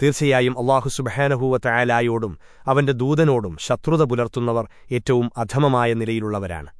തീർച്ചയായും അള്ളാഹു സുബഹാനഹൂവ തയാലായോടും അവന്റെ ദൂതനോടും ശത്രുത പുലർത്തുന്നവർ ഏറ്റവും അധമമായ നിലയിലുള്ളവരാണ്.